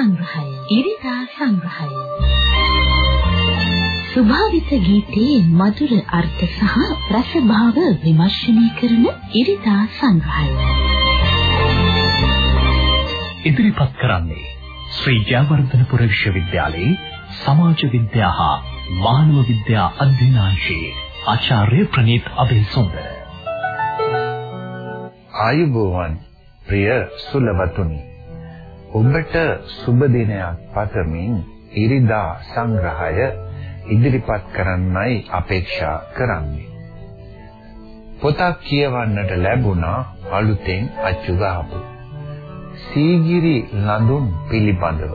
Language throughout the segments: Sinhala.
සංග්‍රහය ඉරිදා සංග්‍රහය. ස්වභාවිත ගීතයේ මధుර අර්ථ සහ රසභාව විමර්ශනය කරන ඉරිදා සංග්‍රහය. ඉදිරිපත් කරන්නේ ශ්‍රී ජයවර්ධනපුර විශ්වවිද්‍යාලයේ සමාජ විද්‍යා හා මානව විද්‍යා අධ්‍යනාංශයේ ආචාර්ය ප්‍රනීත් අබේසුන්දර ආයුබෝවන් ප්‍රිය සුලවතුනි ඔබට සුබ දිනයක් පතමින් ඉරිදා සංග්‍රහය ඉදිරිපත් කරන්නයි අපේක්ෂා කරන්නේ. පොතක් කියවන්නට ලැබුණා අලුතෙන් අච්චු ගහපු. සීගිරි ලඳුන් පිළිබඳව.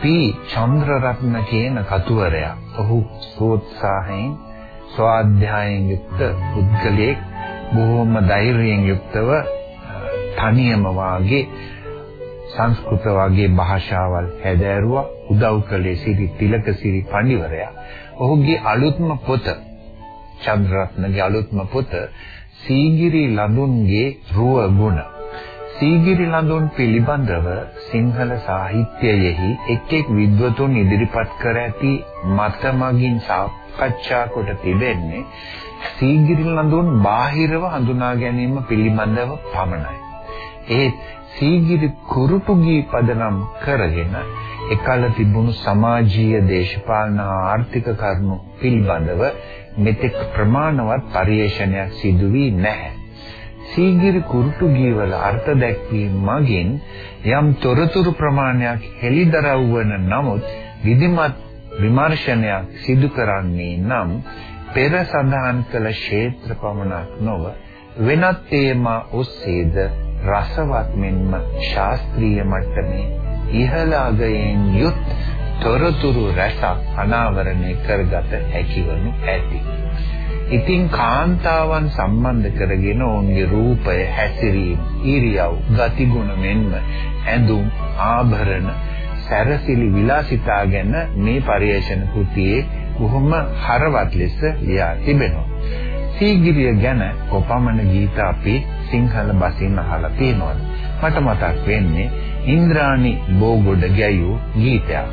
පී චන්ද්‍රරත්න කියන කතුවරයා ඔහු සෝත්සාහයෙන් ස්වාධ්‍යායයෙන් යුක්ත පුද්ගලයෙක් බොහොම ධෛර්යයෙන් යුක්තව තනියම වාගේ සංස්කෘත වගේ භාෂාවල් හැදෑරුවා උදව් කළේ සිරි තිලකසිරි පඬිවරයා. ඔහුගේ අලුත්ම පොත චන්ද්‍රරත්නගේ අලුත්ම පොත සීගිරි ලඳුන්ගේ රුව ගුණ. සීගිරි ලඳුන් පිළිබඳව සිංහල සාහිත්‍යයෙහි එක් එක් විද්වතුන් ඉදිරිපත් කර ඇති මතමගින් සාකච්ඡා කොට තිබෙන්නේ සීගිරි ලඳුන් බාහිරව හඳුනා ගැනීම පිළිබඳව පමණයි. ඒත් සීගිරි කුරුටුගී පදනම් කරගෙන එකල තිබුණු සමාජීය දේශපාලන ආර්ථික කරුණු පිළිබඳව මෙතෙක් ප්‍රමාණවත් පරිශ්‍රණයක් සිදු වී නැහැ. සීගිරි කුරුටුගී වල අර්ථ දැක්වීම මගින් යම් තොරතුරු ප්‍රමාණයක් හෙළිදරව් වන නමුත් විධිමත් විමර්ශනයක් සිදු කරන්නේ නම් පෙර සඳහන් කළ ක්ෂේත්‍ර පමණක් නොව වෙනත් තේමා ඔස්සේද රසවත් මෙන්ම ශාස්ත්‍රීය මට්ටමේ ඉහළ අගයෙන් යුත් තොරතුරු රසක් අනාවරණය කරගත හැකිවනු ඇති. ඉතින් කාන්තාවන් සම්බන්ධ කරගෙන ඔවුන්ගේ රූපය හැසිරීම, ඉරියව්, ගතිගුණ මෙන්ම ඇඳුම්, ආභරණ, සැරසිලි විලාසිතා ගැන මේ පරිේශන කෘතියේ බොහොම හරවත් ලෙස ලියා තිබෙනවා. සීගිරිය ගැන කොපමණ ගීත අපි සිංහල බසින් අහලා තියෙනවද? මට මතක් වෙන්නේ ඉන්ද්‍රාණි බෝගොඩ ගැයූ ගීතයක්.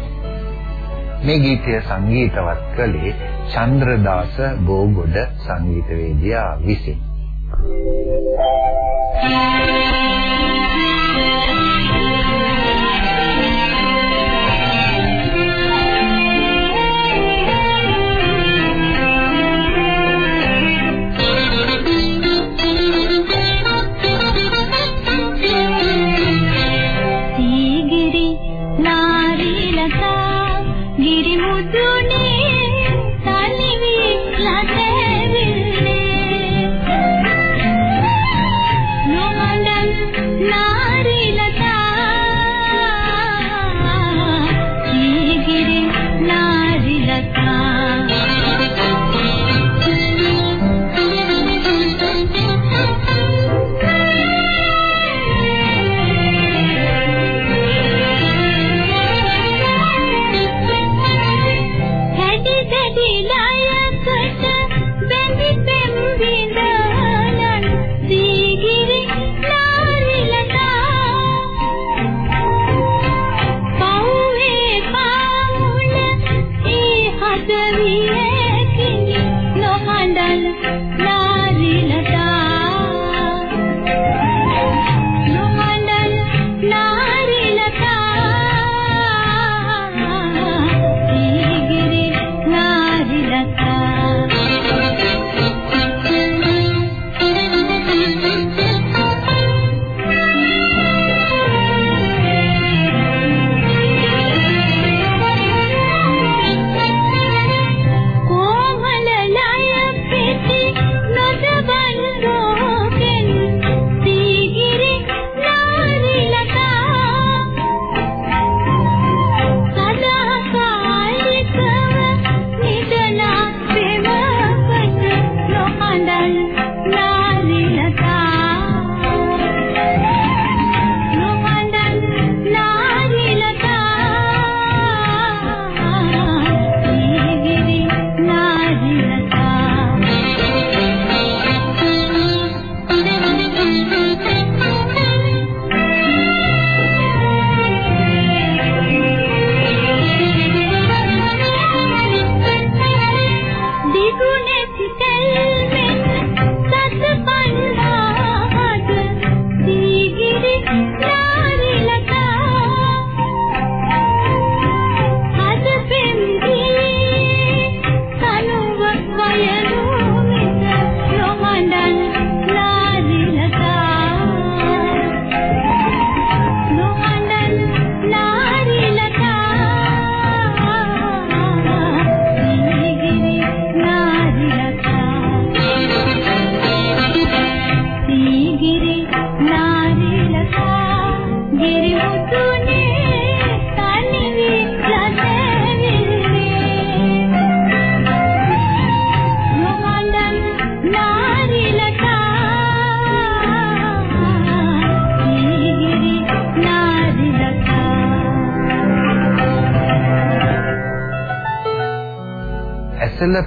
මේ ගීතය සංගීතවත් කළේ චන්ද්‍රදාස බෝගොඩ සංගීතවේදියා විසින්. Thank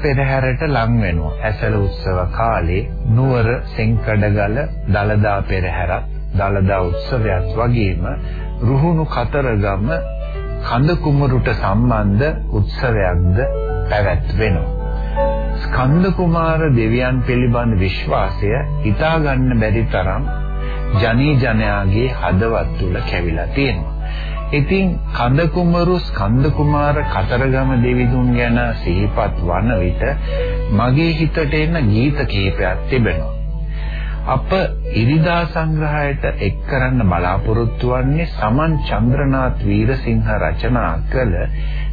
පෙරහැරට ලං වෙනවා. ඇසල උත්සව කාලේ නුවර සෙන්කඩගල දලදා පෙරහැරත් දලදා උත්සවයත් වගේම රුහුණු කතරගම කඳ කුමරුට සම්බන්ධ උත්සවයක්ද පැවැත්වෙනවා. ස්කන්ධ කුමාර දෙවියන් පිළිබඳ විශ්වාසය හිතා ගන්න බැරි තරම් ජනී ජනයාගේ හදවත් තුල කැවිලා තියෙනවා. ඉතින් කඳ කුමරු ස්කන්ධ කුමාර කතරගම දෙවිඳුන් ගැන සිහිපත් වන විට මගේ හිතට එන ගීත කිහිපයක් තිබෙනවා. අප ඉරිදා සංග්‍රහයට එක් කරන්න බලාපොරොත්තු වන්නේ සමන් චන්ද්‍රනාත් වීරසිංහ රචනා කළ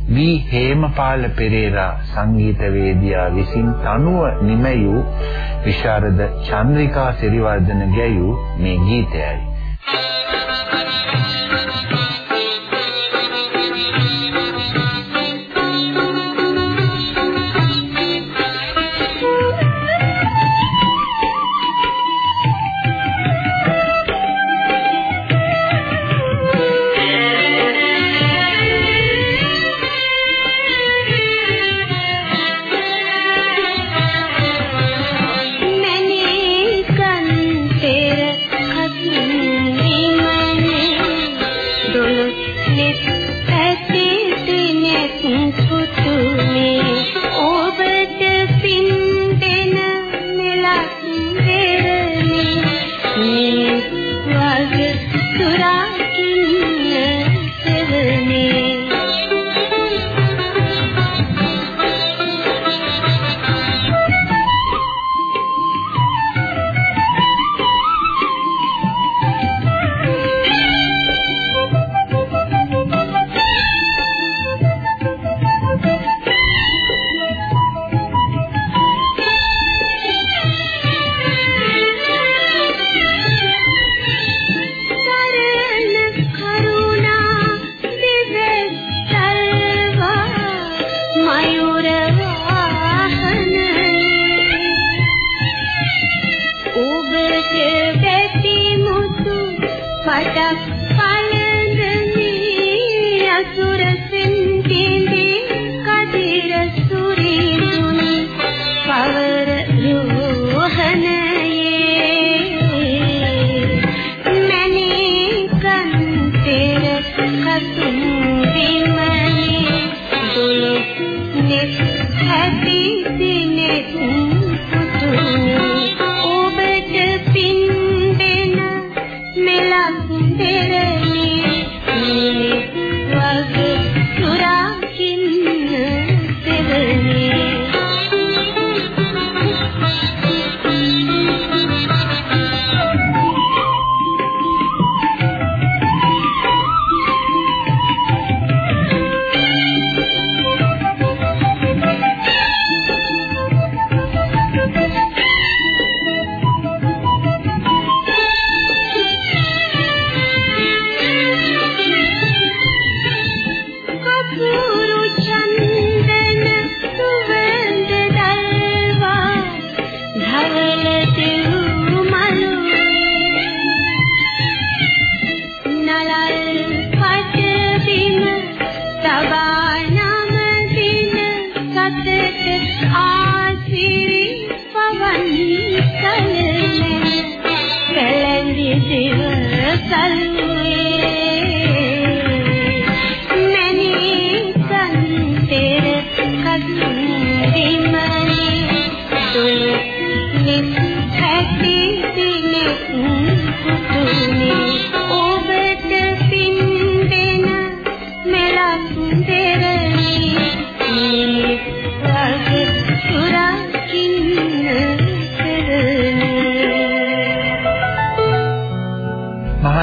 වී හේමපාල පෙරේරා සංගීතවේදියා විසින් තනුව නිමැයූ විශාරද චන්ද්‍රිකා සිරිවර්ධන ගැයූ මේ ගීතයයි.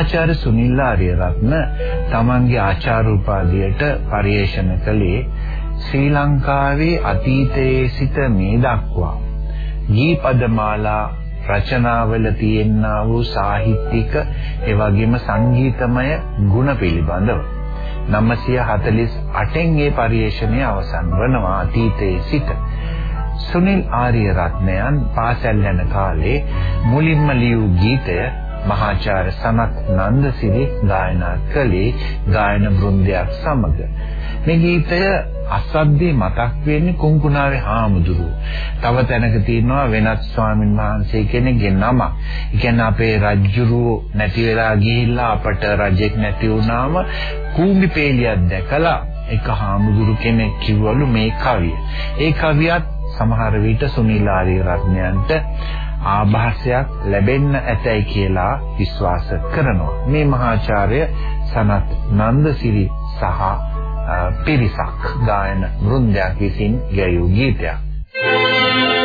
මහාචාර්ය සුනිල් ආරියරත්න තමන්ගේ ආචාර්ය උපාධියට පරිේශන කළේ ශ්‍රී ලංකාවේ අතීතයේ සිට මේ දක්වා. ගීපදමාලා රචනාවල තියෙනා වූ සාහිත්‍යික එවැගේම සංගීතමය ගුණ පිළිබඳව. 948න් මේ පරිශ්‍රණය අවසන් වනවා අතීතයේ සිට. සුනිල් ආරියරත්නයන් පාසල් යන කාලේ මුලින්ම ලියූ ගීතය මහාචාර්ය සනත් නන්දසිරි ගායනා කළේ ගායන බෘන්දයක් සමග මේ ගීතය අසද්දේ මතක් වෙන්නේ කුංකුණාවේ හාමුදුරුවෝ. තව තැනක තියෙනවා වෙනත් ස්වාමින් වහන්සේ කෙනෙක්ගේ නම. ඒ කියන්නේ අපේ රජුරුවෝ නැති වෙලා ගිහිල්ලා අපට රජෙක් නැති වුණාම කූඹි පේලියක් දැකලා එක හාමුදුරු කෙනෙක් කිව්වලු මේ කවිය. ඒ කවියත් සමහර විට සුනිල් ආරියරත්නයන්ට ආభాසයක් ලැබෙන්න ඇතයි කියලා විශ්වාස කරනවා. මේ මහාචාර්ය සනත් නන්දසිරි සහ පිරිසක් ගායන වෘන්දයක් විසින් ගැයූ ගීතයක්. අපට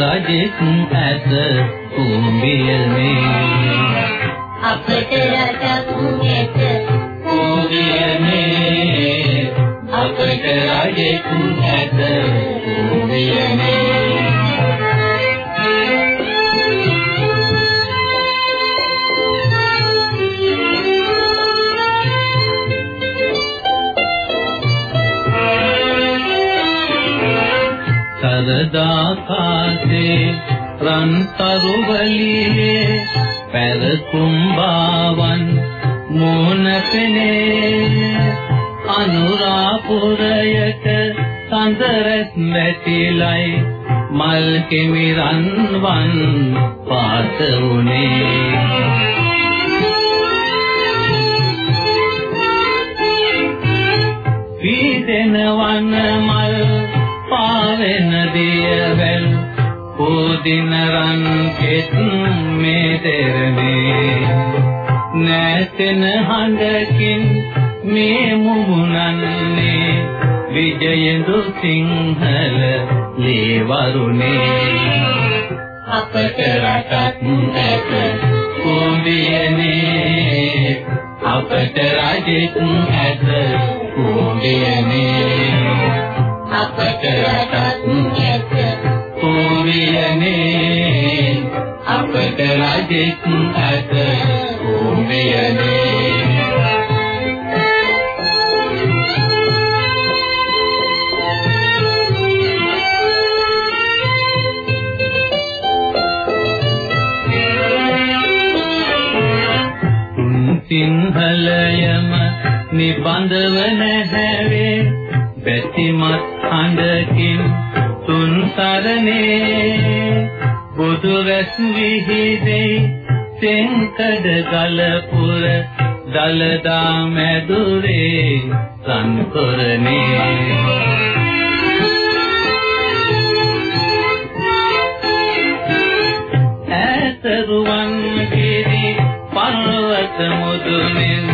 රජෙක් ඇත කුඹියනේ. අපට රටක් ඇත කුඹියනේ. අපට රජෙක් ඇත කුඹියනේ සරදාකාසේ රන් තරුවලියේ පැරකුම් බාවන් මෝන පෙනේ. අනුරාපුරයට සඳරත් මැටිලයි මල් කෙමිරන් වන් පාත උනේ වීදෙන වන මල් පාවෙන දියවැල් පොදින රන් කෙත් මේ දෙරනේ නැතෙන හඬකින් මේ මුමුණන්නේ විජයඳු සිංහල ලේවරුනේ. අපට රටක් ඇත කුඹියනේ. අපට රජෙක් ඇත කුඹියනේ. අපට රජෙක් ඇත කුඹියනේ සිංහලයම නිබඳව නැහැවේ දලදා මැදුරේ සංකරණේ ඇතරුවන් ගිරි පර්වත මුදුනින්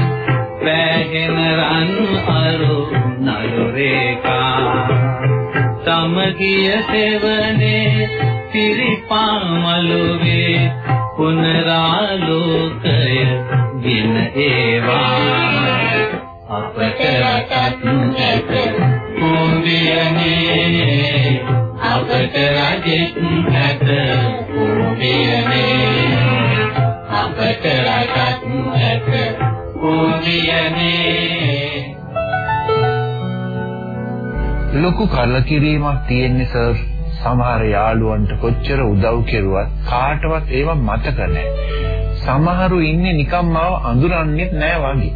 වැහෙන රන් අරු නළු රේඛා සමගිය සෙවනේ සිරිපාමලුවේ පුනරාලෝකය ලොකු කලකිරීමක් තියෙන්නේ සර් සමහර යාළුවන්ට කොච්චර උදව් කෙරුවත් කාටවත් ඒව මතක නැහැ. සමහරු ඉන්නේ නිකම්ම අඳුරන්නේ නැහැ වගේ.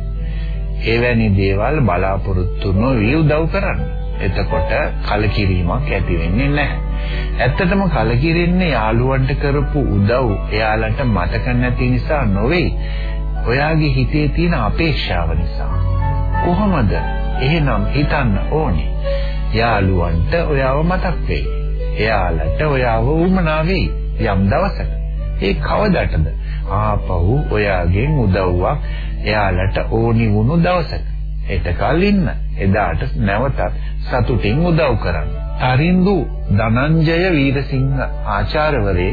එවැනි දේවල් බලාපොරොත්තු නොවි උදව් කරන්න. එතකොට කලකිරීමක් ඇති වෙන්නේ නැහැ. ඇත්තටම කලකිරෙන්නේ යාළුවන්ට කරපු උදව් එයාලට මතක නැති නිසා නොවේ. ඔයාගේ හිතේ තියෙන අපේක්ෂාව නිසා. කොහොමද? එහෙනම් හිතන්න ඕනේ. යාළුවන්ට ඔයාව මතක් වෙයි. එයාලට ඔයාව උමනා වෙයි යම් දවසක. ඒ කවදටද? ආපහු ඔයාගෙන් උදව්වක් එයාලට ඕනි වුණු දවසක. එතකල් ඉන්න. එදාට නැවතත් සතුටින් උදව් කරන්න. තරින්දු ධනංජය වීරසිංහ ආචාර්යවරේ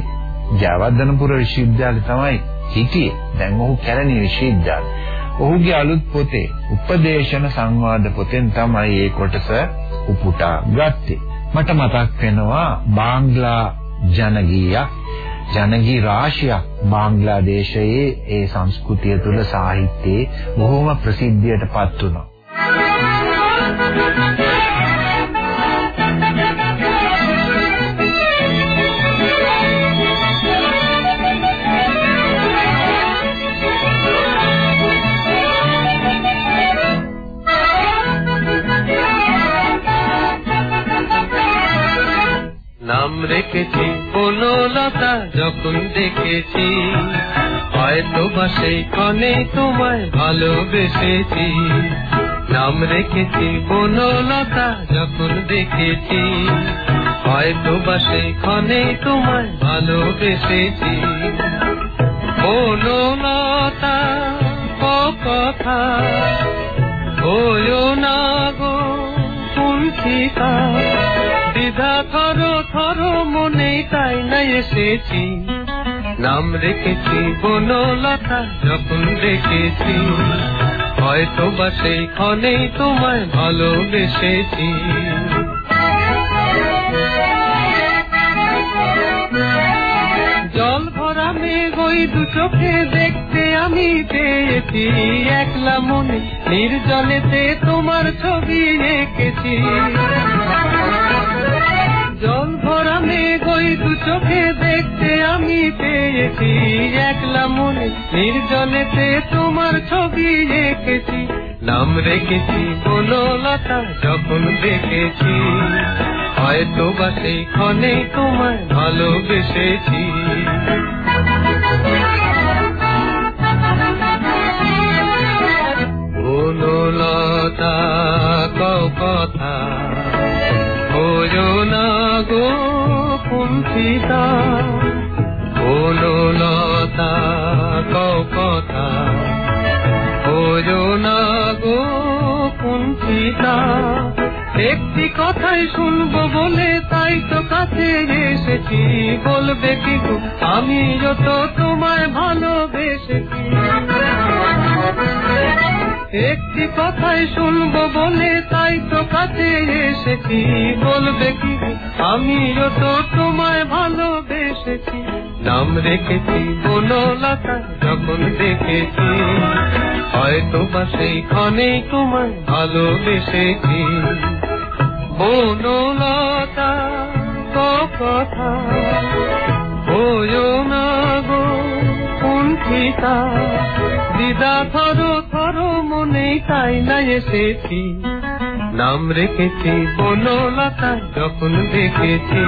ජයවර්ධනපුර විශ්වවිද්‍යාලේ තමයි හිටියේ. දැන් ඔහු කැලණි විශ්වවිද්‍යාලේ. ඔහුගේ අලුත් පොතේ උපදේශන සංවාද පොතෙන් තමයි මේ කොටස උපුටා ගත්තේ. මට මතක් වෙනවා බාංග්ලා ජනගීයක් ජනගී රාශියක් බංග්ලාදේශයේ ඒ සංස්කෘතිය තුළ සාහිත්‍යයේ බොහෝම ප්‍රසිද්ධියට පත් වුණා. রেখেছি। বনলতা যখন দেখেছি, হয়তো বা সেই ক্ষণে তোমায় ভালোবেসেছি। নাম রেখেছি বনলতা যখন দেখেছি, হয়তো বা সেই ক্ষণে তোমায় ভালোবেসেছি। বনলতা কথা হইও না গো কুণ্ঠিতা থর থর মনে তাই না এসেছি। নাম রেখেছি বনলতা, যখন দেখেছি হয়তো বা সেই ক্ষণেই তোমায় ভালোবেসেছি। জল ভরা মেঘ ওই দু চোখে দেখতে আমি পেয়েছি। একলা মনে নির্জনেতে তোমার ছবি এঁকেছি। চোখে দেখতে আমি পেয়েছি। একলা মনে নির্জনেতে তোমার ছবি এঁকেছি। নাম রেখেছি বনলতা যখন দেখেছি হয়তো বা সেই ক্ষণে তোমায় ভালোবেসেছি। কও কথা ভোজন গো। বনলতা কও কথা ভোজন গো একটি কথাই শুনব বলে তাই তো কাছে এসেছি। বলবে কি আমি যত তোমায় ভালোবেসেছি। একটি কথাই শুনব বলে তাই তো কাছে এসেছি। বলবে কি আমিও তো তোমায় ভালোবেসেছি, নাম রেখেছি বনলতা যখন দেখেছি, হয়তো বা সেই ক্ষণেই তোমায় ভালোবেসেছি। বনলতা কথা হইও না গো, কুণ্ঠিতা, দিদা থরো থরো মনে তাই না এসেছি। নাম রেখেছি বনলতা যখন দেখেছি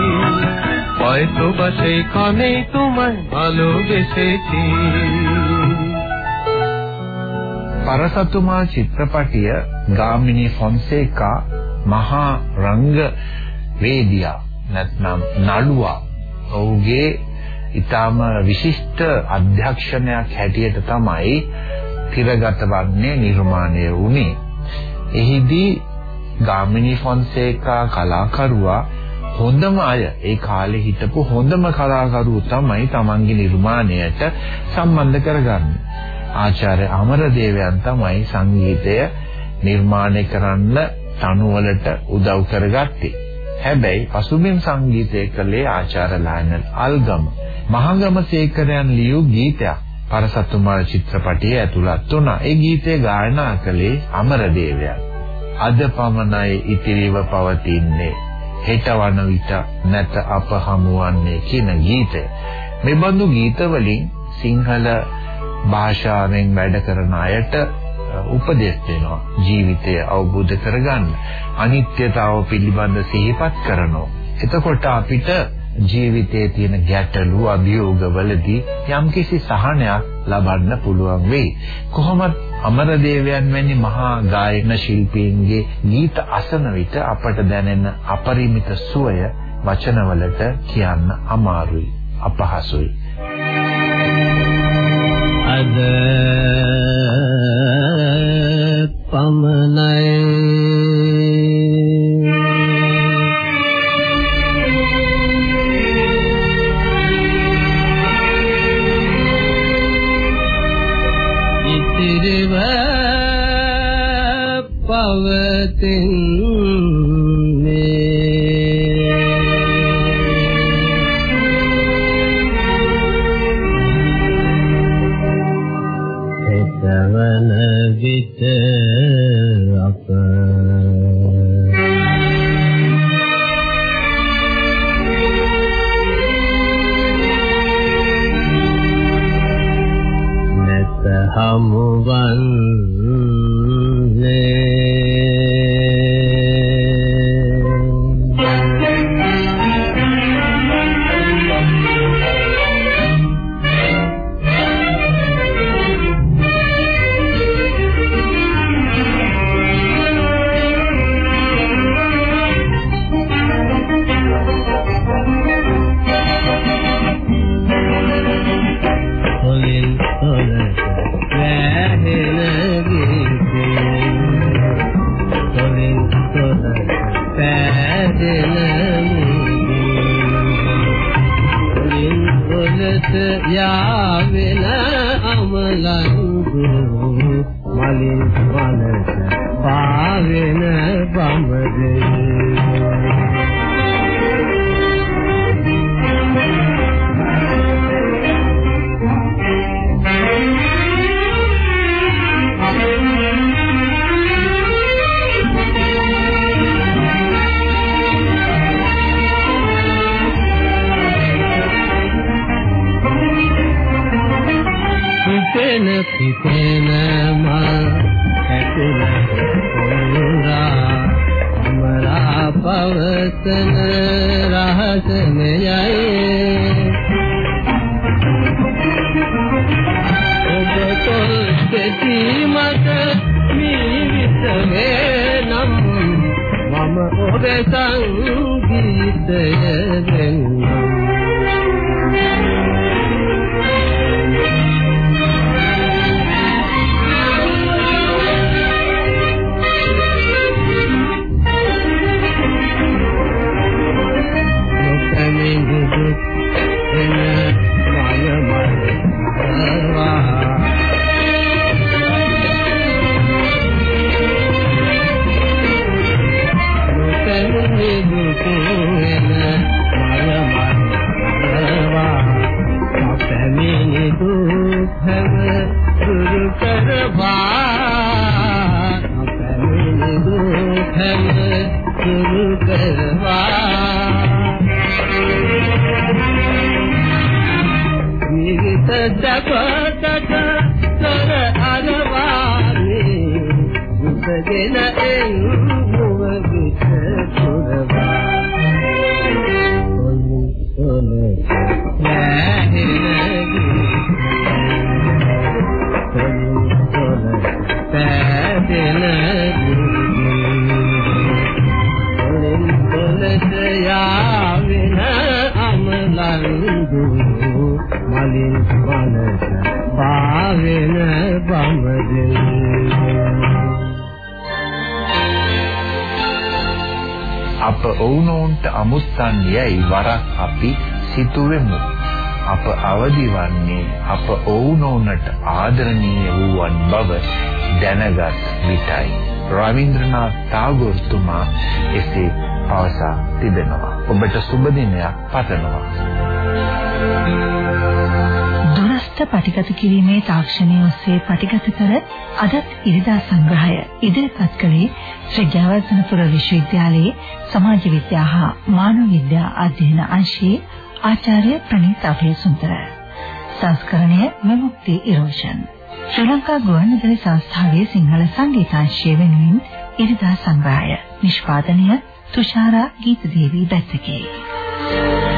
হয়তো বা সেই ক্ষণেই তোমায় ভালোবেসেছি පරසතුමා චිත්‍රපටය ගාමිණී ෆොන්සේකා මහා රංග වේදියා නැත්නම් නළුවා ඔහුගේ ඊටාම විශිෂ්ට අධ්‍යක්ෂණයක් හැටියට තමයි තිරගත වන්නේ නිර්මාණය වුණේ. එහිදී ගාමිණී ෆොන්සේකා කලාකරුවා හොඳම අය ඒ කාලේ හිටපු හොඳම කලාකරුවෝ තමයි Tamanගේ නිර්මාණයට සම්බන්ධ කරගන්නේ. ආචාර්ය අමරදේවයන් තමයි සංගීතය නිර්මාණය කරන්න තනුවලට උදව් කරගත්තේ. හැබැයි පසුබිම් සංගීතය කළේ ආචාර්ය ලයනල් අල්ගම. මහගම සේකරයන් ලියූ ගීතයක් පරසතුමාල චිත්‍රපටයේ ඇතුළත් වුණා. ඒ ගීතය ගායනා කළේ අමරදේවයන්. අද පමණයි ඉතිරිව පවතින්නේ. හෙටවන විට නැත අප හමුවන්නේ කියන ගීතය. මේ බඳු ගීත වලින් සිංහල භාෂාවෙන් වැඩ කරන අයට උපදෙස් දෙනවා. ජීවිතය අවබෝධ කරගන්න. අනිත්‍යතාව පිළිබඳ සිහිපත් කරනවා. එතකොට අපිට ජීවිතයේ තියෙන ගැටලු අභියෝගවලදී යම්කිසි සහනයක් ලබන්න පුළුවන් වෙයි. කොහොමත් අමරදේවයන් වැනි මහා ගායන ශිල්පීන්ගේ ගීත අසන විට අපට දැනෙන අපරිමිත සුවය වචනවලට කියන්න අමාරුයි අපහසුයි. අද ಜಗತಕ ಸರ ಅಲವಾರಿ ಜನ ಎಂಬುವ ಬಿಟ ಸುರವಾ ಸೊನೆ අප ඔවුනොන්ට අමුත්තන් යයි වරක් අපි සිතුවෙමු. අප අවදි වන්නේ අප ඔවුනොන්ට ආදරණීය වූවන් බව දැනගත් විටයි. රවීන්ද්‍රනාත් tagore තුමා එසේ පවසා තිබෙනවා. ඔබට සුබ දිනයක් පතනවා. දුරස්ත පටිගත කිරීමේ තාක්ෂණය ඔස්සේ පටිගත කර අදත් ඉරිදා සංග්‍රහය ඉදිරිපත් කළේ ශ්‍රී ජයවර්ධනපුර විශ්වවිද්‍යාලයේ සමාජ විද්‍යා හා මානව විද්‍යා අධ්‍යයන අංශයේ ආචාර්ය ප්‍රනීත අභයසුන්දර සංස්කරණය විමුක්ති ඉරෝෂන් ශ්‍රී ලංකා ගුවන්විදුලි සංස්ථාවේ සිංහල සංගීතාංශය වෙනුවෙන් ඉරිදා සංග්‍රහය. නිෂ්පාදනය තුෂාරා ගීතදේවී බැත්තකේ